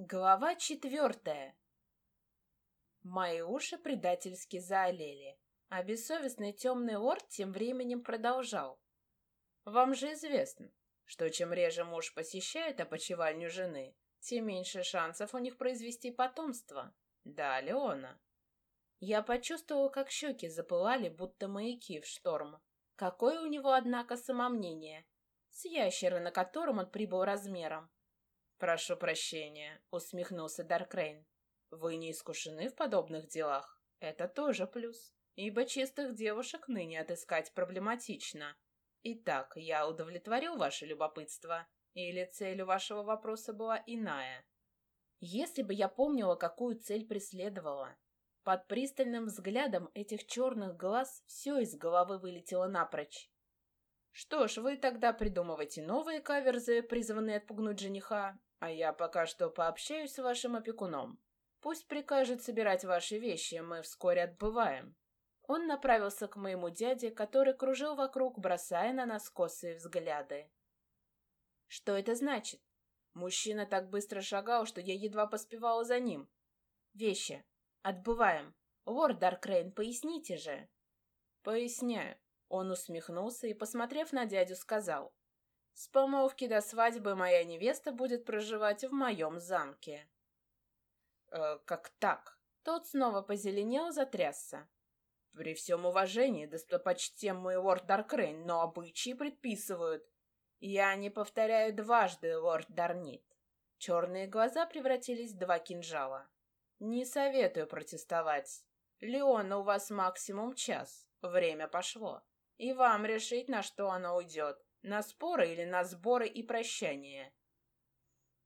Глава четвертая. Мои уши предательски заолели, а бессовестный темный лорд тем временем продолжал. Вам же известно, что чем реже муж посещает опочивальню жены, тем меньше шансов у них произвести потомство. Да, Леона. Я почувствовала, как щеки запылали, будто маяки в шторм. Какое у него, однако, самомнение. С ящера, на котором он прибыл размером. «Прошу прощения», — усмехнулся Даркрейн. «Вы не искушены в подобных делах? Это тоже плюс, ибо чистых девушек ныне отыскать проблематично. Итак, я удовлетворил ваше любопытство, или цель у вашего вопроса была иная?» Если бы я помнила, какую цель преследовала. Под пристальным взглядом этих черных глаз все из головы вылетело напрочь. Что ж, вы тогда придумывайте новые каверзы, призванные отпугнуть жениха, а я пока что пообщаюсь с вашим опекуном. Пусть прикажет собирать ваши вещи, мы вскоре отбываем. Он направился к моему дяде, который кружил вокруг, бросая на нас косые взгляды. Что это значит? Мужчина так быстро шагал, что я едва поспевала за ним. Вещи. Отбываем. Лорд Даркрейн, поясните же. Поясняю. Он усмехнулся и, посмотрев на дядю, сказал. С помолвки до свадьбы моя невеста будет проживать в моем замке. Э, как так? Тот снова позеленел, затрясся. При всем уважении, достопочтенный лорд Даркрейн, но обычаи предписывают. Я не повторяю дважды, лорд Дарнит. Черные глаза превратились в два кинжала. Не советую протестовать. Леона, у вас максимум час. Время пошло. И вам решить, на что оно уйдет. На споры или на сборы и прощание?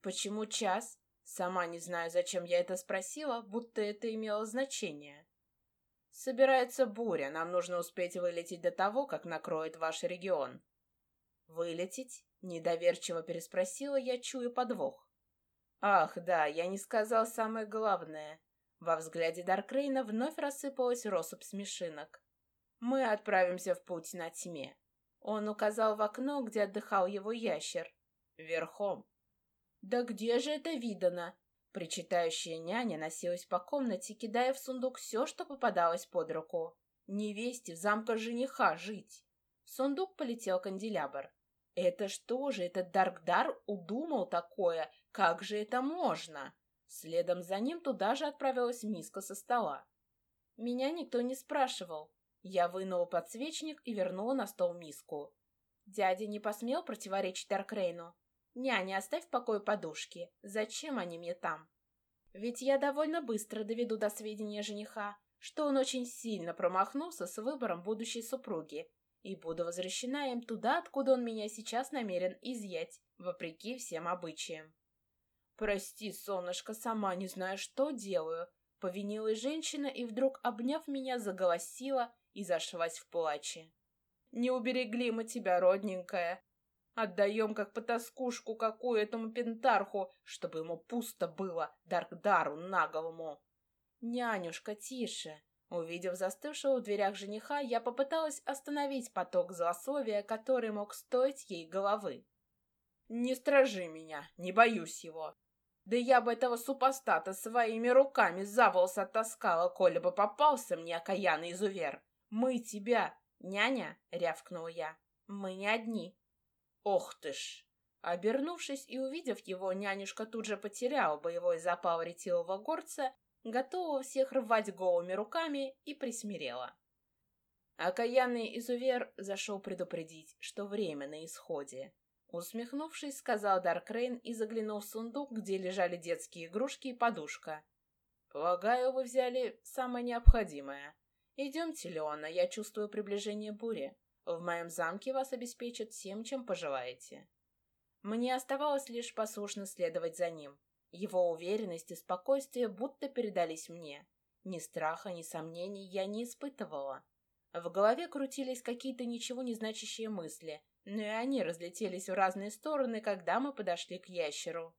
Почему час? Сама не знаю, зачем я это спросила, будто это имело значение. Собирается буря, нам нужно успеть вылететь до того, как накроет ваш регион. Вылететь? Недоверчиво переспросила я, чую подвох. Ах, да, я не сказал самое главное. Во взгляде Даркрейна вновь рассыпалась россыпь смешинок. Мы отправимся в путь на тьме. Он указал в окно, где отдыхал его ящер. Верхом. «Да где же это видано?» Причитающая няня носилась по комнате, кидая в сундук все, что попадалось под руку. Невесте в замка жениха жить. В сундук полетел канделябр. Это что же, этот Даркдар удумал такое? Как же это можно? Следом за ним туда же отправилась миска со стола. Меня никто не спрашивал. Я вынула подсвечник и вернула на стол миску. Дядя не посмел противоречить Даркрейну. «Няня, оставь в покое подушки. Зачем они мне там?» Ведь я довольно быстро доведу до сведения жениха, что он очень сильно промахнулся с выбором будущей супруги, и буду возвращена им туда, откуда он меня сейчас намерен изъять, вопреки всем обычаям. «Прости, солнышко, сама не знаю, что делаю», — повинилась женщина и вдруг, обняв меня, заголосила и зашлась в плаче. «Не уберегли мы тебя, родненькая. Отдаем как потаскушку какую этому пентарху, чтобы ему пусто было, Даркдару наголому». «Нянюшка, тише!» Увидев застывшего в дверях жениха, я попыталась остановить поток злословия, который мог стоить ей головы. «Не стражи меня, не боюсь его. Да я бы этого супостата своими руками за волос оттаскала, коли бы попался мне окаянный изувер. «Мы тебя!» «Няня!» — рявкнул я. «Мы не одни!» «Ох ты ж!» Обернувшись и увидев его, нянюшка тут же потеряла боевой запал ретивого горца, готова всех рвать голыми руками и присмирела. Окаянный изувер зашел предупредить, что время на исходе. Усмехнувшись, сказал Даркрейн и заглянул в сундук, где лежали детские игрушки и подушка. «Полагаю, вы взяли самое необходимое. «Идемте, Леона, я чувствую приближение бури. В моем замке вас обеспечат всем, чем пожелаете». Мне оставалось лишь послушно следовать за ним. Его уверенность и спокойствие будто передались мне. Ни страха, ни сомнений я не испытывала. В голове крутились какие-то ничего не значащие мысли, но и они разлетелись в разные стороны, когда мы подошли к ящеру.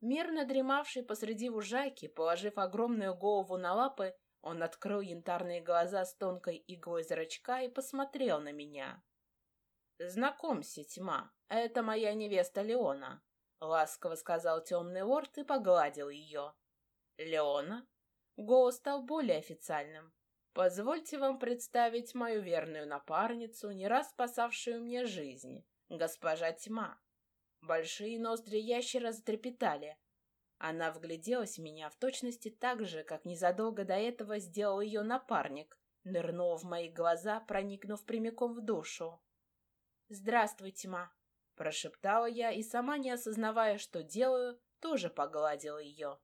Мирно дремавший посреди ужайки, положив огромную голову на лапы, он открыл янтарные глаза с тонкой иглой зрачка и посмотрел на меня. «Знакомься, тьма, это моя невеста Леона. — ласково сказал темный орд и погладил ее. «Леона?» Голос стал более официальным. «Позвольте вам представить мою верную напарницу, не раз спасавшую мне жизнь, госпожа Тьма». Большие ноздри ящера затрепетали. Она вгляделась в меня в точности так же, как незадолго до этого сделал ее напарник, нырнув в мои глаза, проникнув прямиком в душу. «Здравствуй, тьма!» — прошептала я и, сама не осознавая, что делаю, тоже погладила ее.